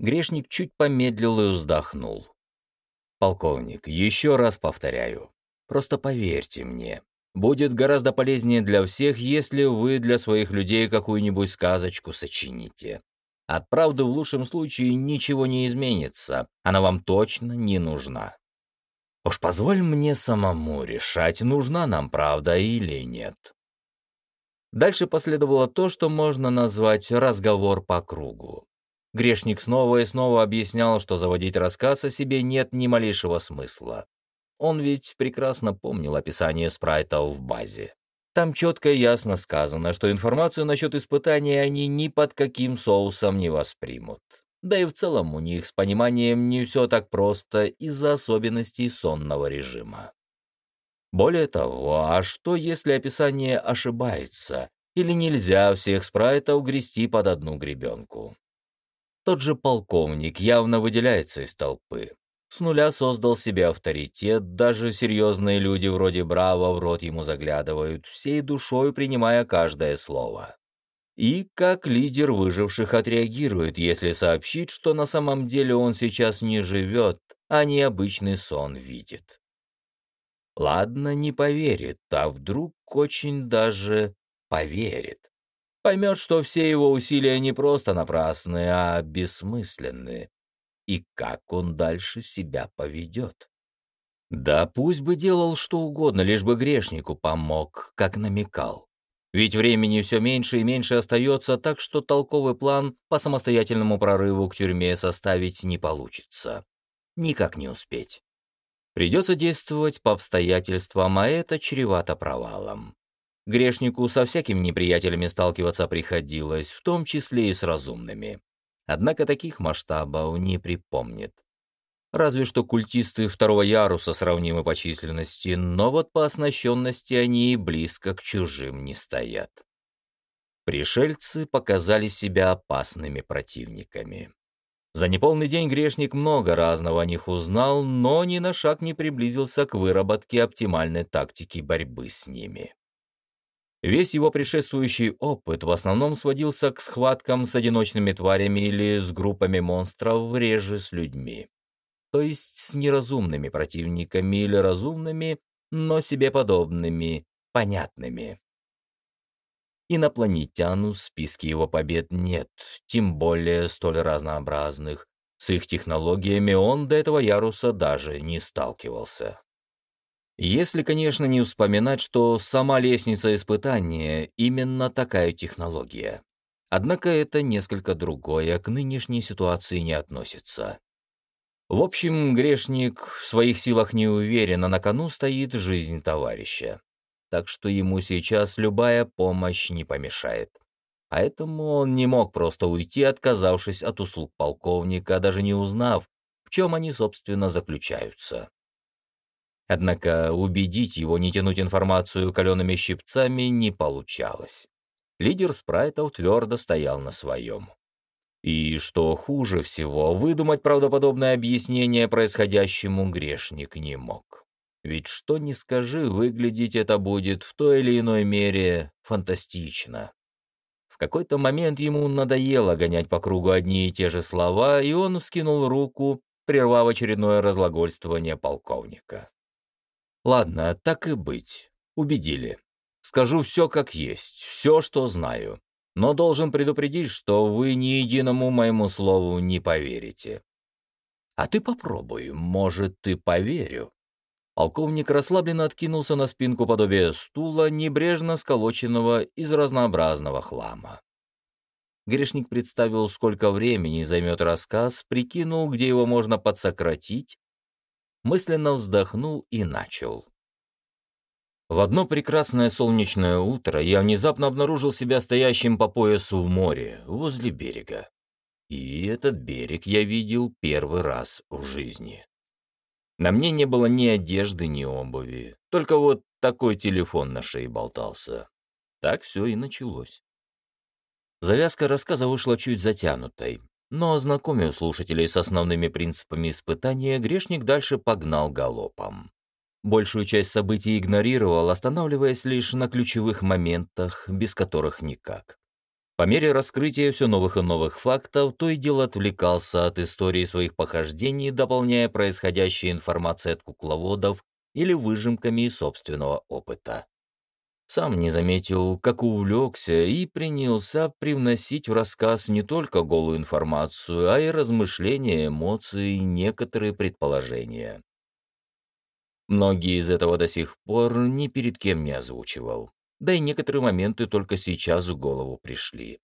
Грешник чуть помедлил и вздохнул. «Полковник, еще раз повторяю. Просто поверьте мне. Будет гораздо полезнее для всех, если вы для своих людей какую-нибудь сказочку сочините. От правды в лучшем случае ничего не изменится. Она вам точно не нужна. Уж позволь мне самому решать, нужна нам правда или нет. Дальше последовало то, что можно назвать разговор по кругу. Грешник снова и снова объяснял, что заводить рассказ о себе нет ни малейшего смысла. Он ведь прекрасно помнил описание спрайтов в базе. Там четко и ясно сказано, что информацию насчет испытания они ни под каким соусом не воспримут. Да и в целом у них с пониманием не все так просто из-за особенностей сонного режима. Более того, а что если описание ошибается, или нельзя всех спрайтов грести под одну гребенку? Тот же полковник явно выделяется из толпы. С нуля создал себе авторитет, даже серьезные люди вроде Браво в рот ему заглядывают, всей душой принимая каждое слово. И как лидер выживших отреагирует, если сообщит, что на самом деле он сейчас не живет, а необычный сон видит. Ладно, не поверит, а вдруг очень даже поверит. Поймет, что все его усилия не просто напрасны, а бессмысленны. И как он дальше себя поведет? Да пусть бы делал что угодно, лишь бы грешнику помог, как намекал. Ведь времени все меньше и меньше остается, так что толковый план по самостоятельному прорыву к тюрьме составить не получится. Никак не успеть. Придется действовать по обстоятельствам, а это чревато провалом. Грешнику со всякими неприятелями сталкиваться приходилось, в том числе и с разумными. Однако таких масштабов не припомнит. Разве что культисты второго яруса сравнимы по численности, но вот по оснащенности они и близко к чужим не стоят. Пришельцы показали себя опасными противниками. За неполный день грешник много разного о них узнал, но ни на шаг не приблизился к выработке оптимальной тактики борьбы с ними. Весь его предшествующий опыт в основном сводился к схваткам с одиночными тварями или с группами монстров, реже с людьми. То есть с неразумными противниками или разумными, но себе подобными, понятными. Инопланетян в списке его побед нет, тем более столь разнообразных. С их технологиями он до этого яруса даже не сталкивался. Если, конечно, не вспоминать, что сама лестница испытания — именно такая технология. Однако это несколько другое, к нынешней ситуации не относится. В общем, грешник в своих силах не уверен, а на кону стоит жизнь товарища. Так что ему сейчас любая помощь не помешает. Поэтому он не мог просто уйти, отказавшись от услуг полковника, даже не узнав, в чем они, собственно, заключаются. Однако убедить его не тянуть информацию калеными щипцами не получалось. Лидер спрайтов твердо стоял на своем. И, что хуже всего, выдумать правдоподобное объяснение происходящему грешник не мог. Ведь что ни скажи, выглядеть это будет в той или иной мере фантастично. В какой-то момент ему надоело гонять по кругу одни и те же слова, и он вскинул руку, прервав очередное разглагольствование полковника. «Ладно, так и быть. Убедили. Скажу все как есть, все, что знаю но должен предупредить, что вы ни единому моему слову не поверите. А ты попробуй, может, ты поверю. Полковник расслабленно откинулся на спинку подобия стула, небрежно сколоченного из разнообразного хлама. Грешник представил, сколько времени займет рассказ, прикинул, где его можно подсократить, мысленно вздохнул и начал. В одно прекрасное солнечное утро я внезапно обнаружил себя стоящим по поясу в море, возле берега. И этот берег я видел первый раз в жизни. На мне не было ни одежды, ни обуви, только вот такой телефон на шее болтался. Так все и началось. Завязка рассказа вышла чуть затянутой, но, ознакомив слушателей с основными принципами испытания, грешник дальше погнал галопом. Большую часть событий игнорировал, останавливаясь лишь на ключевых моментах, без которых никак. По мере раскрытия все новых и новых фактов, то и дело отвлекался от истории своих похождений, дополняя происходящее информацией от кукловодов или выжимками из собственного опыта. Сам не заметил, как увлекся и принялся привносить в рассказ не только голую информацию, а и размышления, эмоции и некоторые предположения. Многие из этого до сих пор ни перед кем не озвучивал. Да и некоторые моменты только сейчас в голову пришли.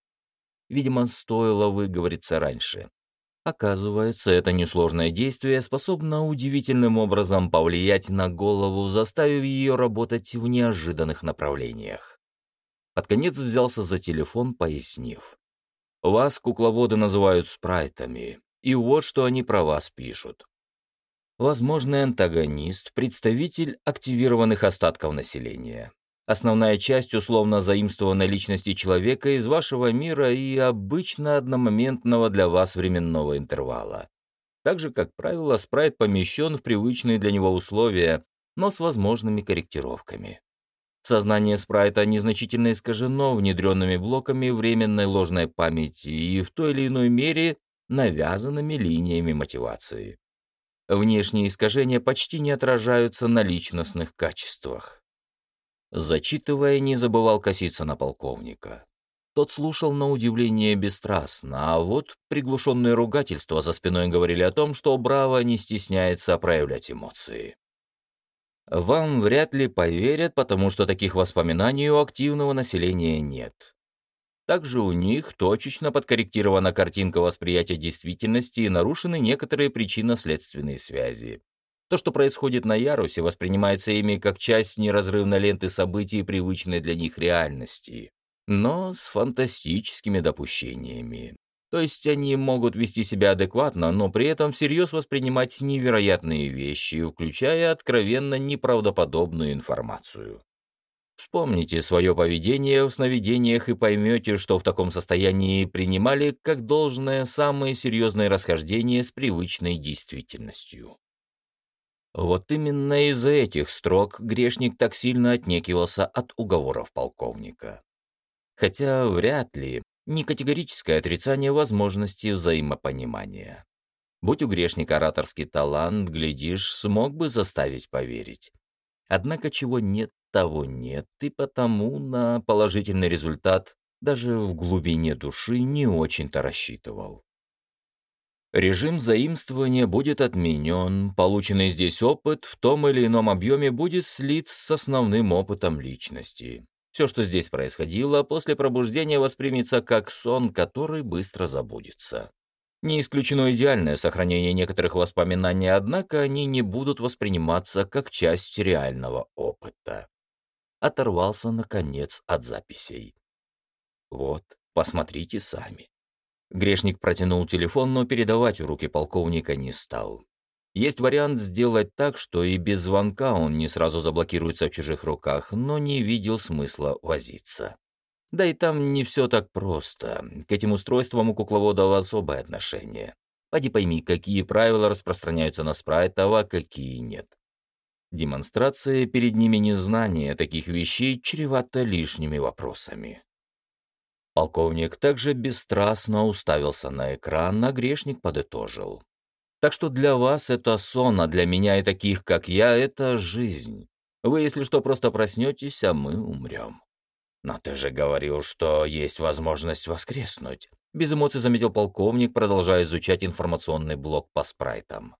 Видимо, стоило выговориться раньше. Оказывается, это несложное действие способно удивительным образом повлиять на голову, заставив ее работать в неожиданных направлениях. Под конец взялся за телефон, пояснив. «Вас кукловоды называют спрайтами, и вот что они про вас пишут возможный антагонист, представитель активированных остатков населения. Основная часть условно заимствованной личности человека из вашего мира и обычно одномоментного для вас временного интервала. Так же, как правило, спрайт помещен в привычные для него условия, но с возможными корректировками. Сознание спрайта незначительно искажено внедренными блоками временной ложной памяти и в той или иной мере навязанными линиями мотивации. Внешние искажения почти не отражаются на личностных качествах. Зачитывая, не забывал коситься на полковника. Тот слушал на удивление бесстрастно, а вот приглушенные ругательства за спиной говорили о том, что Браво не стесняется проявлять эмоции. Вам вряд ли поверят, потому что таких воспоминаний у активного населения нет. Также у них точечно подкорректирована картинка восприятия действительности и нарушены некоторые причинно-следственные связи. То, что происходит на ярусе, воспринимается ими как часть неразрывной ленты событий привычной для них реальности, но с фантастическими допущениями. То есть они могут вести себя адекватно, но при этом всерьез воспринимать невероятные вещи, включая откровенно неправдоподобную информацию. Вспомните свое поведение в сновидениях и поймете, что в таком состоянии принимали как должное самые серьезные расхождения с привычной действительностью. Вот именно из-за этих строк грешник так сильно отнекивался от уговоров полковника. Хотя вряд ли не категорическое отрицание возможности взаимопонимания. Будь у грешника ораторский талант, глядишь, смог бы заставить поверить. Однако чего нет, того нет, и потому на положительный результат даже в глубине души не очень-то рассчитывал. Режим заимствования будет отменен, полученный здесь опыт в том или ином объеме будет слит с основным опытом личности. Все, что здесь происходило, после пробуждения воспримется как сон, который быстро забудется. Не исключено идеальное сохранение некоторых воспоминаний, однако они не будут восприниматься как часть реального опыта. Оторвался, наконец, от записей. Вот, посмотрите сами. Грешник протянул телефон, но передавать в руки полковника не стал. Есть вариант сделать так, что и без звонка он не сразу заблокируется в чужих руках, но не видел смысла возиться. Да и там не все так просто. К этим устройствам у кукловодов особое отношение. Поди пойми, какие правила распространяются на спрайтов, а какие нет. Демонстрация перед ними незнания таких вещей чревата лишними вопросами. Полковник также бесстрастно уставился на экран, а грешник подытожил. Так что для вас это сон, а для меня и таких, как я, это жизнь. Вы, если что, просто проснетесь, а мы умрем. «Но ты же говорил, что есть возможность воскреснуть», — без эмоций заметил полковник, продолжая изучать информационный блок по спрайтам.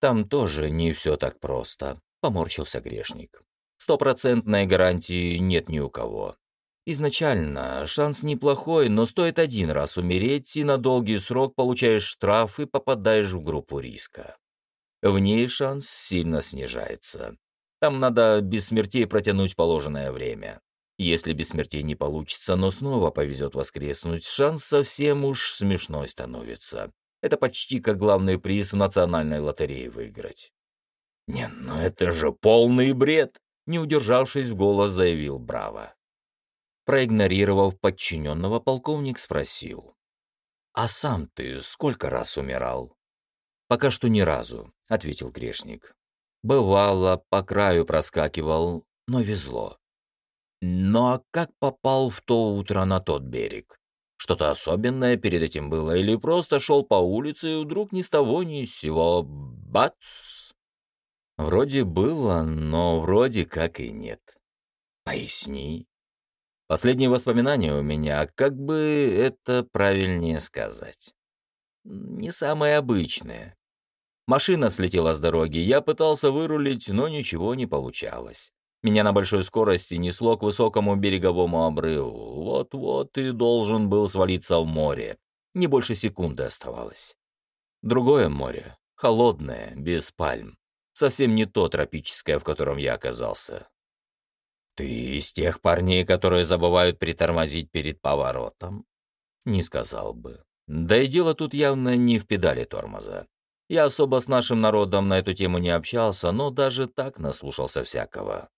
«Там тоже не все так просто», — поморщился грешник. «Стопроцентной гарантии нет ни у кого. Изначально шанс неплохой, но стоит один раз умереть, и на долгий срок получаешь штраф и попадаешь в группу риска. В ней шанс сильно снижается. Там надо без смертей протянуть положенное время. Если без смерти не получится, но снова повезет воскреснуть, шанс совсем уж смешной становится. Это почти как главный приз в национальной лотерее выиграть. «Не, ну это же полный бред!» — не удержавшись в голос, заявил Браво. Проигнорировав подчиненного, полковник спросил. «А сам ты сколько раз умирал?» «Пока что ни разу», — ответил грешник. «Бывало, по краю проскакивал, но везло. Ну а как попал в то утро на тот берег? Что-то особенное перед этим было или просто шел по улице и вдруг ни с того ни с сего бац? Вроде было, но вроде как и нет. Поясни. Последние воспоминания у меня, как бы это правильнее сказать. Не самые обычные. Машина слетела с дороги, я пытался вырулить, но ничего не получалось. Меня на большой скорости несло к высокому береговому обрыву. Вот-вот и должен был свалиться в море. Не больше секунды оставалось. Другое море, холодное, без пальм. Совсем не то тропическое, в котором я оказался. «Ты из тех парней, которые забывают притормозить перед поворотом?» «Не сказал бы. Да и дело тут явно не в педали тормоза. Я особо с нашим народом на эту тему не общался, но даже так наслушался всякого.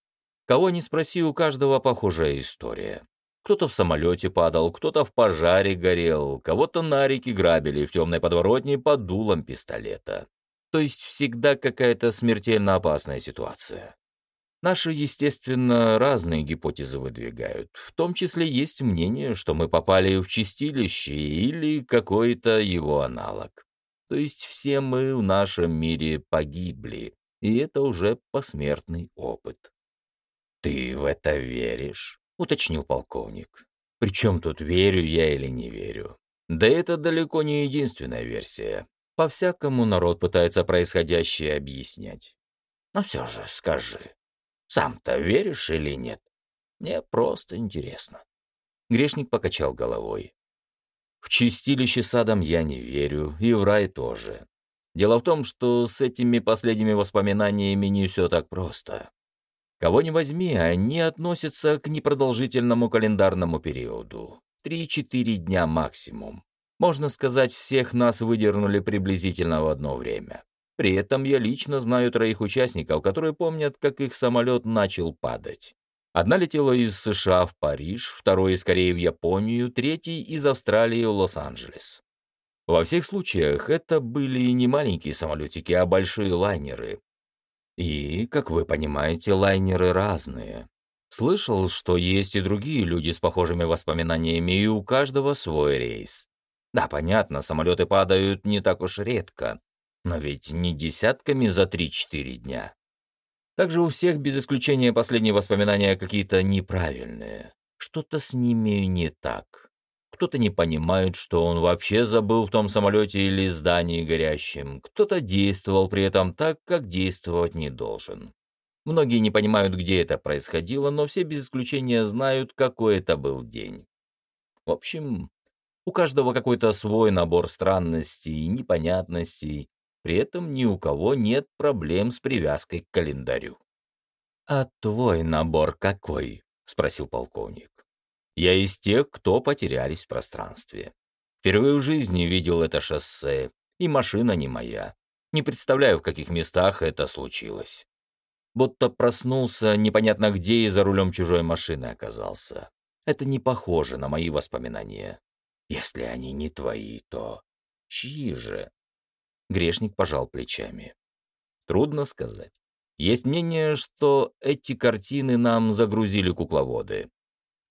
Кого не спроси, у каждого похожая история. Кто-то в самолете падал, кто-то в пожаре горел, кого-то на реке грабили в темной подворотне под дулом пистолета. То есть всегда какая-то смертельно опасная ситуация. Наши, естественно, разные гипотезы выдвигают. В том числе есть мнение, что мы попали в чистилище или какой-то его аналог. То есть все мы в нашем мире погибли, и это уже посмертный опыт. «Ты в это веришь?» — уточнил полковник. «Причем тут верю я или не верю? Да это далеко не единственная версия. По-всякому народ пытается происходящее объяснять. Но все же скажи, сам-то веришь или нет? Мне просто интересно». Грешник покачал головой. «В чистилище садом я не верю, и в рай тоже. Дело в том, что с этими последними воспоминаниями не все так просто. Кого ни возьми, они относятся к непродолжительному календарному периоду. Три-четыре дня максимум. Можно сказать, всех нас выдернули приблизительно в одно время. При этом я лично знаю троих участников, которые помнят, как их самолет начал падать. Одна летела из США в Париж, второй из Кореи в Японию, третий из Австралии в Лос-Анджелес. Во всех случаях это были не маленькие самолетики, а большие лайнеры, и, как вы понимаете, лайнеры разные. Слышал, что есть и другие люди с похожими воспоминаниями, и у каждого свой рейс. Да, понятно, самолеты падают не так уж редко, но ведь не десятками за 3-4 дня. Также у всех, без исключения, последние воспоминания какие-то неправильные. Что-то с ними не так. Кто-то не понимает, что он вообще забыл в том самолете или здании горящем. Кто-то действовал при этом так, как действовать не должен. Многие не понимают, где это происходило, но все без исключения знают, какой это был день. В общем, У каждого какой-то свой набор странностей непонятностей, при этом ни у кого нет проблем с привязкой к календарю. «А твой набор какой?» — спросил полковник. «Я из тех, кто потерялись в пространстве. Впервые в жизни видел это шоссе, и машина не моя. Не представляю, в каких местах это случилось. Будто проснулся непонятно где и за рулем чужой машины оказался. Это не похоже на мои воспоминания. Если они не твои, то чьи же? Грешник пожал плечами. Трудно сказать. Есть мнение, что эти картины нам загрузили кукловоды.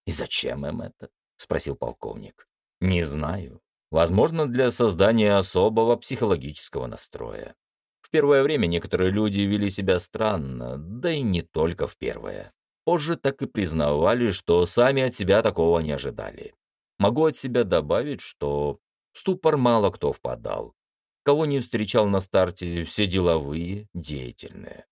«И зачем им это?» — спросил полковник. «Не знаю. Возможно, для создания особого психологического настроя. В первое время некоторые люди вели себя странно, да и не только в первое. Позже так и признавали, что сами от себя такого не ожидали. Могу от себя добавить, что в ступор мало кто впадал. Кого не встречал на старте, все деловые, деятельные.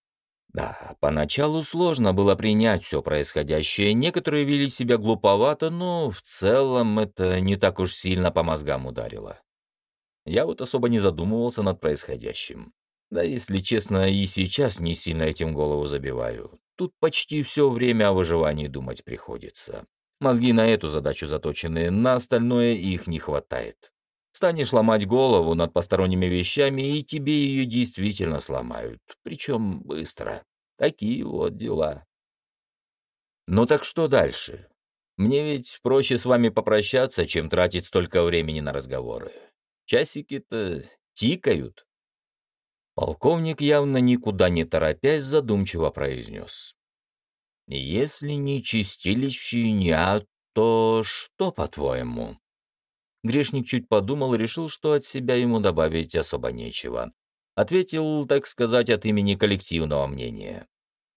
Да, поначалу сложно было принять все происходящее, некоторые вели себя глуповато, но в целом это не так уж сильно по мозгам ударило. Я вот особо не задумывался над происходящим. Да, если честно, и сейчас не сильно этим голову забиваю. Тут почти все время о выживании думать приходится. Мозги на эту задачу заточены, на остальное их не хватает. Станешь ломать голову над посторонними вещами, и тебе ее действительно сломают. Причем быстро. Такие вот дела. Ну так что дальше? Мне ведь проще с вами попрощаться, чем тратить столько времени на разговоры. Часики-то тикают. Полковник, явно никуда не торопясь, задумчиво произнес. «Если не чистилищ щеня, то что, по-твоему?» Грешник чуть подумал и решил, что от себя ему добавить особо нечего. Ответил, так сказать, от имени коллективного мнения.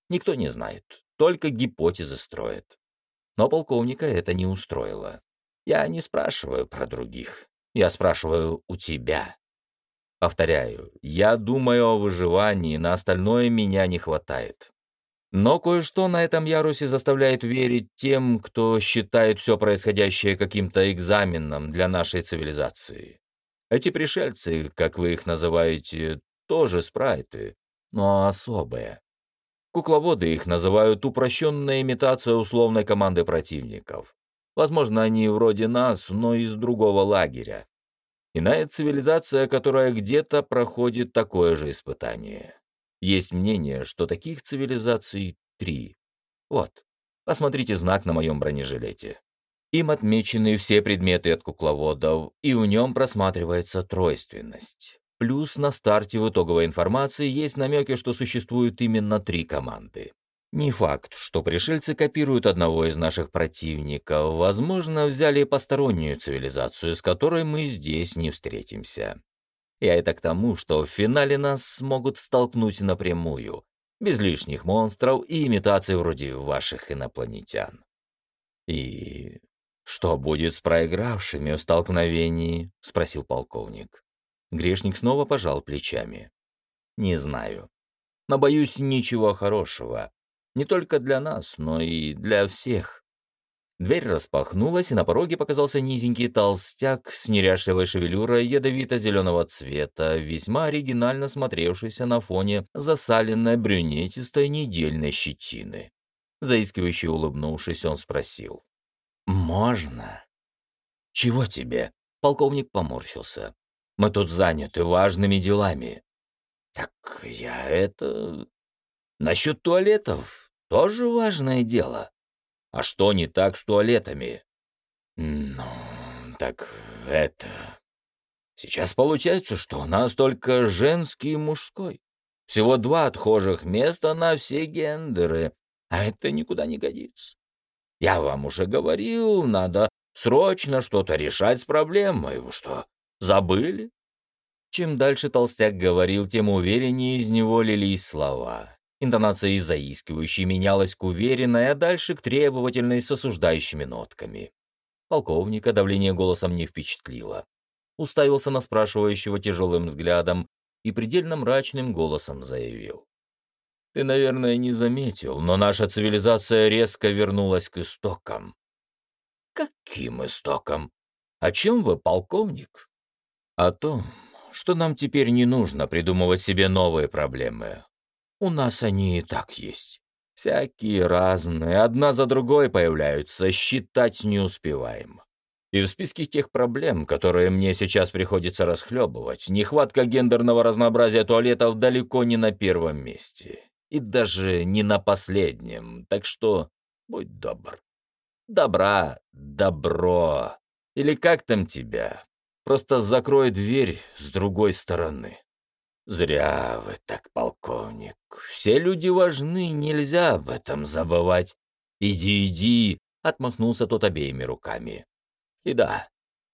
Никто не знает, только гипотезы строят. Но полковника это не устроило. Я не спрашиваю про других, я спрашиваю у тебя. Повторяю, я думаю о выживании, на остальное меня не хватает. Но кое-что на этом ярусе заставляет верить тем, кто считает все происходящее каким-то экзаменом для нашей цивилизации. Эти пришельцы, как вы их называете, тоже спрайты, но особые. Кукловоды их называют упрощенная имитация условной команды противников. Возможно, они вроде нас, но из другого лагеря. Иная цивилизация, которая где-то проходит такое же испытание. Есть мнение, что таких цивилизаций три. Вот, посмотрите знак на моем бронежилете. Им отмечены все предметы от кукловодов, и в нем просматривается тройственность. Плюс на старте в итоговой информации есть намеки, что существуют именно три команды. Не факт, что пришельцы копируют одного из наших противников. Возможно, взяли постороннюю цивилизацию, с которой мы здесь не встретимся. Я это к тому, что в финале нас смогут столкнуть напрямую, без лишних монстров и имитаций вроде ваших инопланетян. И что будет с проигравшими в столкновении? спросил полковник. Грешник снова пожал плечами. Не знаю. Но боюсь ничего хорошего. Не только для нас, но и для всех. Дверь распахнулась, и на пороге показался низенький толстяк с неряшливой шевелюрой ядовито-зеленого цвета, весьма оригинально смотревшийся на фоне засаленной брюнетистой недельной щетины. Заискивающе улыбнувшись, он спросил. «Можно?» «Чего тебе?» — полковник поморщился. «Мы тут заняты важными делами». «Так я это...» «Насчет туалетов тоже важное дело. А что не так с туалетами? Ну, так это... Сейчас получается, что у нас только женский и мужской. Всего два отхожих места на все гендеры, а это никуда не годится. Я вам уже говорил, надо срочно что-то решать с проблемой. Вы что, забыли? Чем дальше толстяк говорил, тем увереннее из него лились слова. Интонация из заискивающей менялась к уверенной, а дальше к требовательной с осуждающими нотками. Полковника давление голосом не впечатлило. Уставился на спрашивающего тяжелым взглядом и предельно мрачным голосом заявил. «Ты, наверное, не заметил, но наша цивилизация резко вернулась к истокам». «Каким истокам?» О чем вы, полковник? О том, что нам теперь не нужно придумывать себе новые проблемы. У нас они и так есть. Всякие разные, одна за другой появляются, считать не успеваем. И в списке тех проблем, которые мне сейчас приходится расхлебывать, нехватка гендерного разнообразия туалетов далеко не на первом месте. И даже не на последнем, так что будь добр. Добра, добро. Или как там тебя? Просто закрой дверь с другой стороны. Зря вы так, полковник. Все люди важны, нельзя об этом забывать. Иди, иди, отмахнулся тот обеими руками. И да,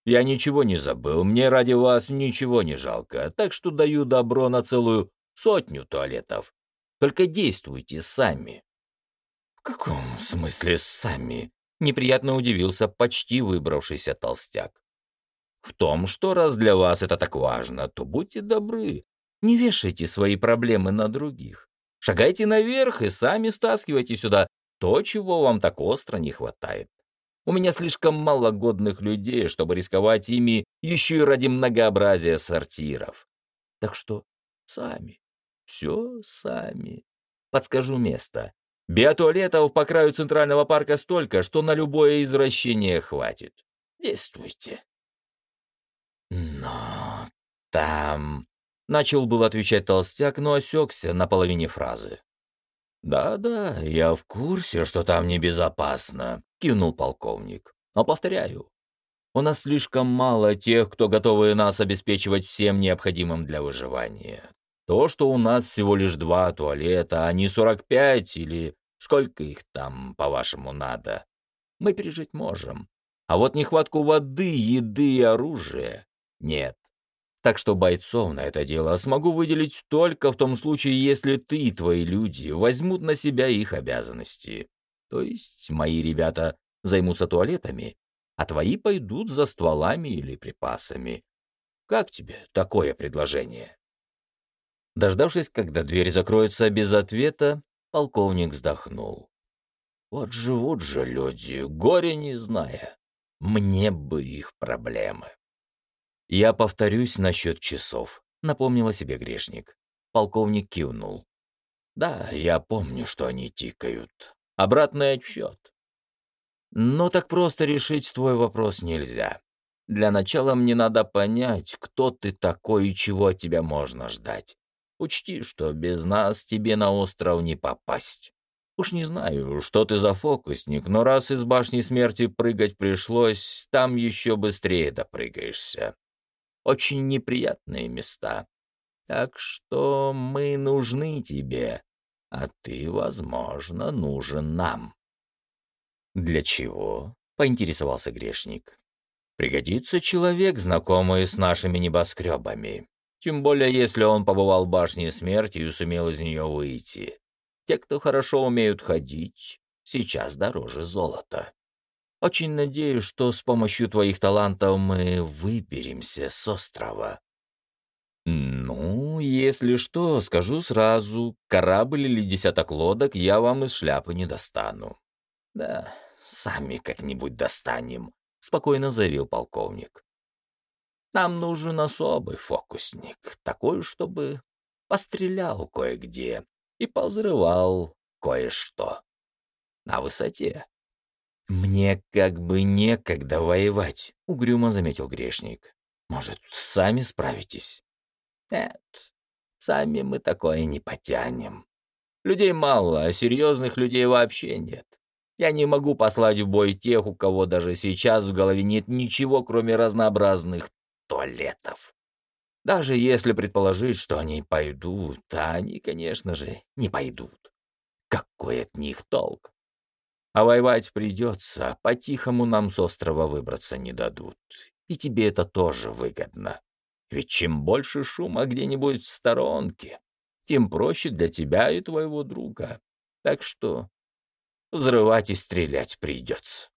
я ничего не забыл, мне ради вас ничего не жалко, так что даю добро на целую сотню туалетов. Только действуйте сами. В каком смысле сами? Неприятно удивился почти выбравшийся толстяк. В том, что раз для вас это так важно, то будьте добры, не вешайте свои проблемы на других. Шагайте наверх и сами стаскивайте сюда то, чего вам так остро не хватает. У меня слишком мало годных людей, чтобы рисковать ими еще и ради многообразия сортиров. Так что сами, все сами. Подскажу место. Биотуалетов по краю Центрального парка столько, что на любое извращение хватит. Действуйте. Но там... Начал был отвечать толстяк, но осекся на половине фразы. «Да-да, я в курсе, что там небезопасно», — кивнул полковник. «Но повторяю, у нас слишком мало тех, кто готовы нас обеспечивать всем необходимым для выживания. То, что у нас всего лишь два туалета, а не сорок пять или сколько их там, по-вашему, надо, мы пережить можем. А вот нехватку воды, еды и оружия нет. Так что бойцов на это дело смогу выделить только в том случае, если ты и твои люди возьмут на себя их обязанности. То есть мои ребята займутся туалетами, а твои пойдут за стволами или припасами. Как тебе такое предложение?» Дождавшись, когда дверь закроется без ответа, полковник вздохнул. «Вот живут же люди, горе не зная. Мне бы их проблемы». «Я повторюсь насчет часов», — напомнил о себе грешник. Полковник кивнул. «Да, я помню, что они тикают. Обратный отсчет». «Но так просто решить твой вопрос нельзя. Для начала мне надо понять, кто ты такой и чего от тебя можно ждать. Учти, что без нас тебе на остров не попасть. Уж не знаю, что ты за фокусник, но раз из башни смерти прыгать пришлось, там еще быстрее допрыгаешься очень неприятные места. Так что мы нужны тебе, а ты, возможно, нужен нам». «Для чего?» — поинтересовался грешник. «Пригодится человек, знакомый с нашими небоскребами. Тем более, если он побывал в башне смерти и сумел из нее выйти. Те, кто хорошо умеют ходить, сейчас дороже золота». Очень надеюсь, что с помощью твоих талантов мы выберемся с острова. Ну, если что, скажу сразу, корабль или десяток лодок я вам из шляпы не достану. Да, сами как-нибудь достанем, спокойно заявил полковник. Нам нужен особый фокусник, такой, чтобы пострелял кое-где и повзрывал кое-что. На высоте. «Мне как бы некогда воевать», — угрюмо заметил грешник. «Может, сами справитесь?» «Нет, сами мы такое не потянем. Людей мало, а серьезных людей вообще нет. Я не могу послать в бой тех, у кого даже сейчас в голове нет ничего, кроме разнообразных туалетов. Даже если предположить, что они пойдут, а они, конечно же, не пойдут. Какой от них толк? А воевать придется, по-тихому нам с острова выбраться не дадут. И тебе это тоже выгодно. Ведь чем больше шума где-нибудь в сторонке, тем проще для тебя и твоего друга. Так что взрывать и стрелять придется.